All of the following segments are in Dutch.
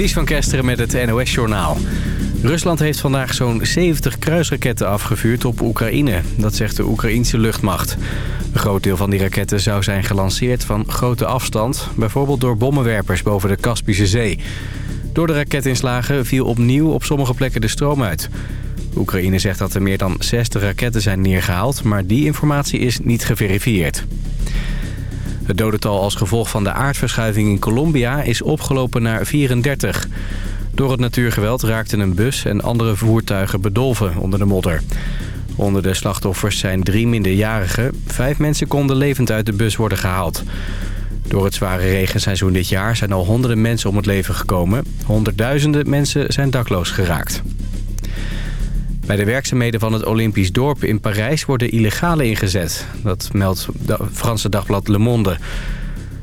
Ties van Kesteren met het NOS-journaal. Rusland heeft vandaag zo'n 70 kruisraketten afgevuurd op Oekraïne. Dat zegt de Oekraïense luchtmacht. Een groot deel van die raketten zou zijn gelanceerd van grote afstand... bijvoorbeeld door bommenwerpers boven de Kaspische Zee. Door de raketinslagen viel opnieuw op sommige plekken de stroom uit. Oekraïne zegt dat er meer dan 60 raketten zijn neergehaald... maar die informatie is niet geverifieerd. Het dodental als gevolg van de aardverschuiving in Colombia is opgelopen naar 34. Door het natuurgeweld raakten een bus en andere voertuigen bedolven onder de modder. Onder de slachtoffers zijn drie minderjarigen. Vijf mensen konden levend uit de bus worden gehaald. Door het zware regenseizoen dit jaar zijn al honderden mensen om het leven gekomen. Honderdduizenden mensen zijn dakloos geraakt. Bij de werkzaamheden van het Olympisch dorp in Parijs worden illegale ingezet. Dat meldt het Franse dagblad Le Monde.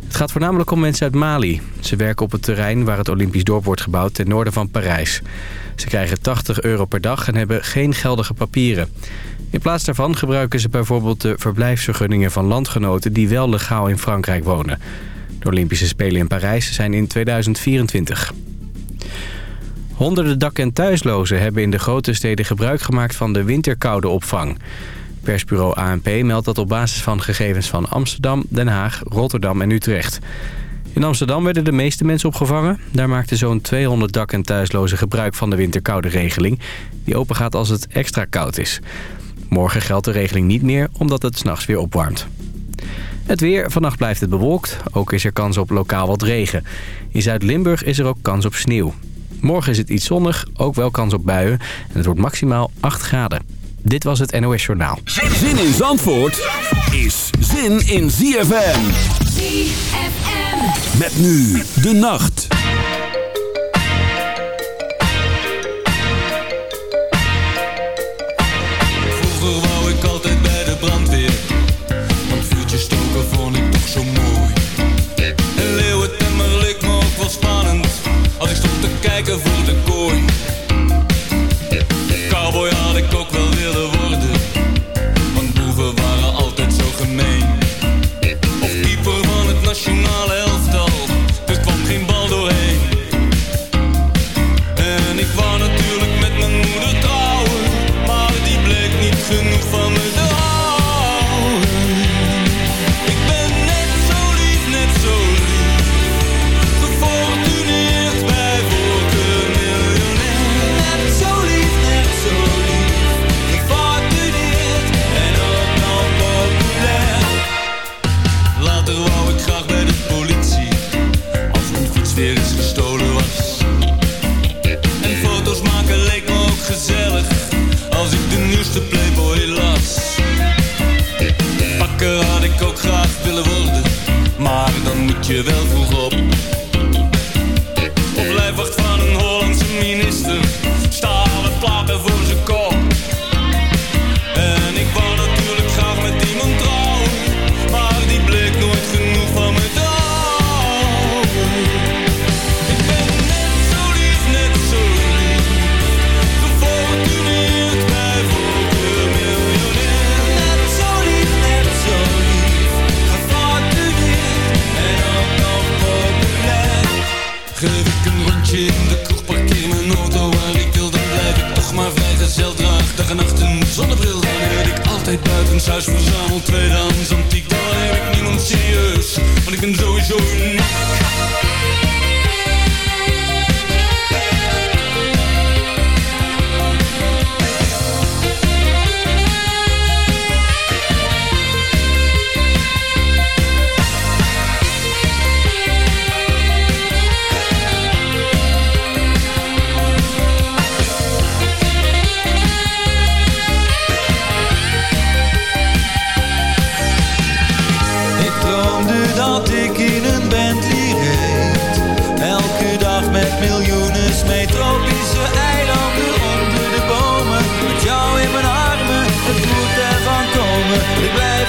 Het gaat voornamelijk om mensen uit Mali. Ze werken op het terrein waar het Olympisch dorp wordt gebouwd ten noorden van Parijs. Ze krijgen 80 euro per dag en hebben geen geldige papieren. In plaats daarvan gebruiken ze bijvoorbeeld de verblijfsvergunningen van landgenoten die wel legaal in Frankrijk wonen. De Olympische Spelen in Parijs zijn in 2024. Honderden dak- en thuislozen hebben in de grote steden gebruik gemaakt van de winterkoudeopvang. Persbureau ANP meldt dat op basis van gegevens van Amsterdam, Den Haag, Rotterdam en Utrecht. In Amsterdam werden de meeste mensen opgevangen. Daar maakten zo'n 200 dak- en thuislozen gebruik van de winterkoude regeling... die opengaat als het extra koud is. Morgen geldt de regeling niet meer omdat het s'nachts weer opwarmt. Het weer. Vannacht blijft het bewolkt. Ook is er kans op lokaal wat regen. In Zuid-Limburg is er ook kans op sneeuw. Morgen is het iets zonnig, ook wel kans op buien. En het wordt maximaal 8 graden. Dit was het NOS Journaal. Zin in Zandvoort is zin in ZFM. ZFM. Met nu de nacht. Geef ik een rondje in de kroeg, parkeer mijn auto waar ik wil, dan blijf ik toch maar vrijgezel. Draag dag en nacht een zonnebril, dan weet ik altijd buitenshuis verzameld. Tweedehands antiek, dan heb ik niemand serieus, want ik ben sowieso uniek.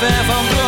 Vamos van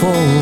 for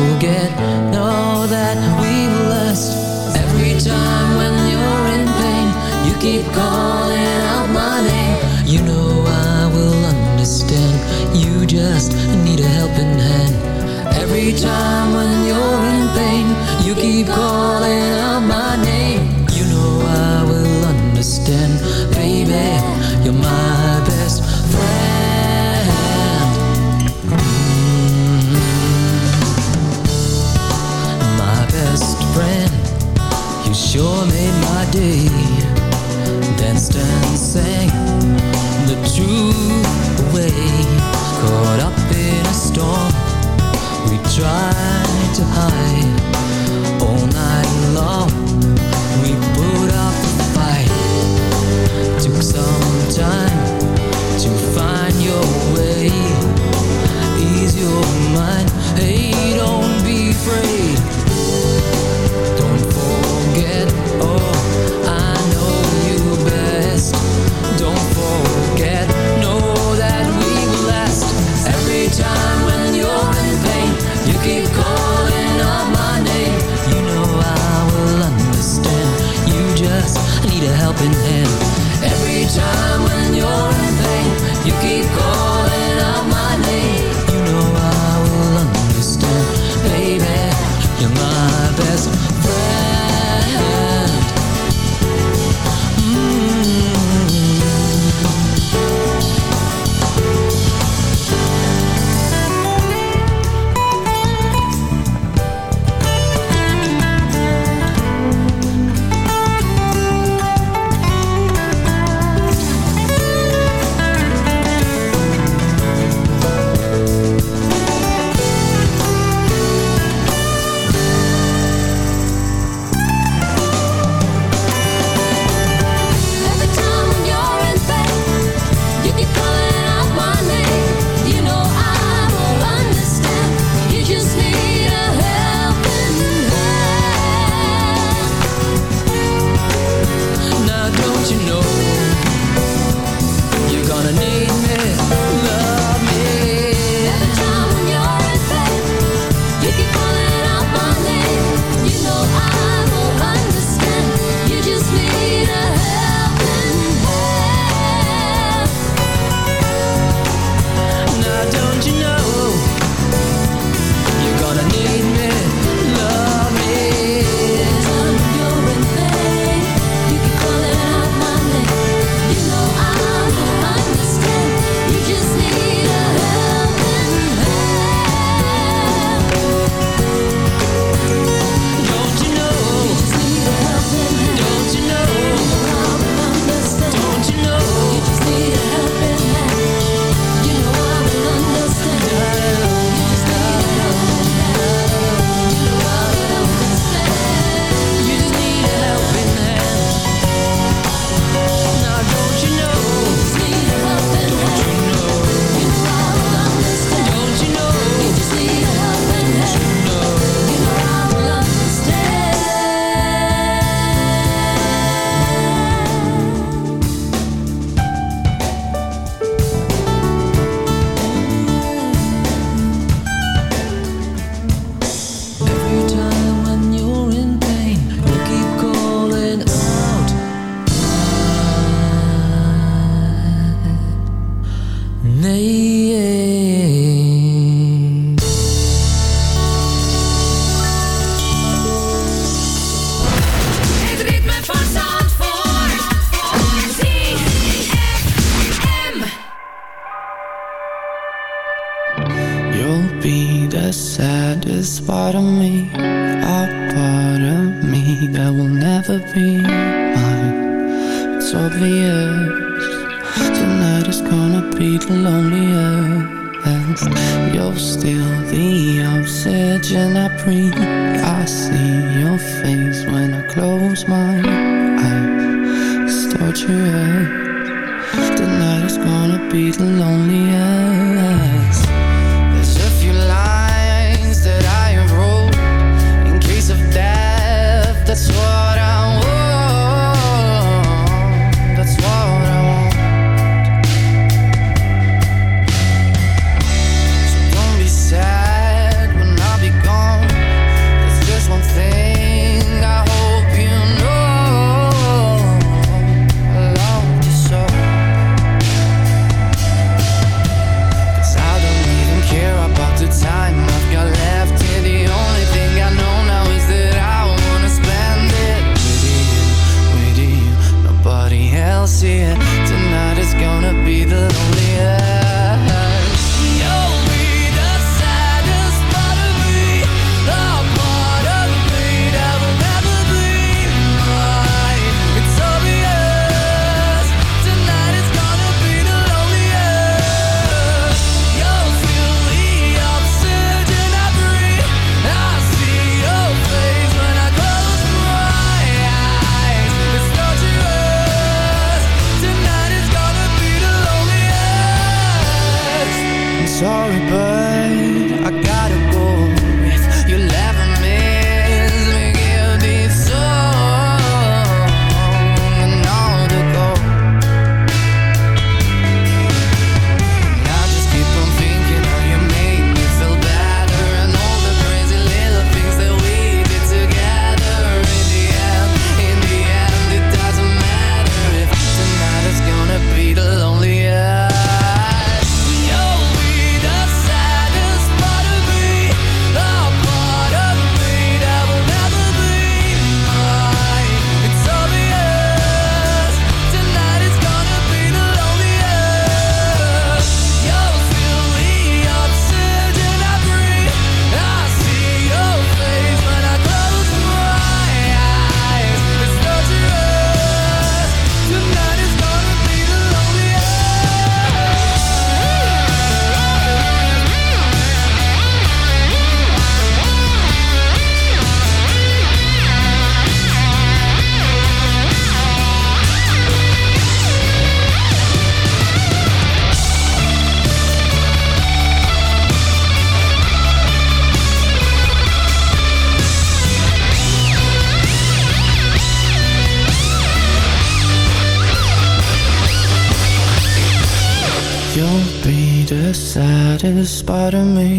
In part of me.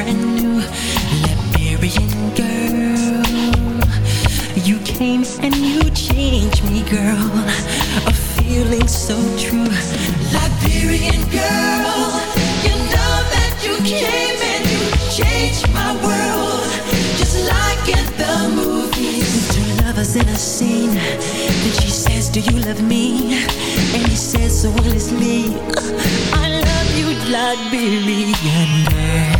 brand new Liberian girl. You came and you changed me, girl. A feeling so true. Liberian girl, you know that you came and you changed my world. Just like in the movies. Two lovers in a scene. and she says, Do you love me? And he says, So will it's me. I love you, Liberian girl.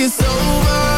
it's over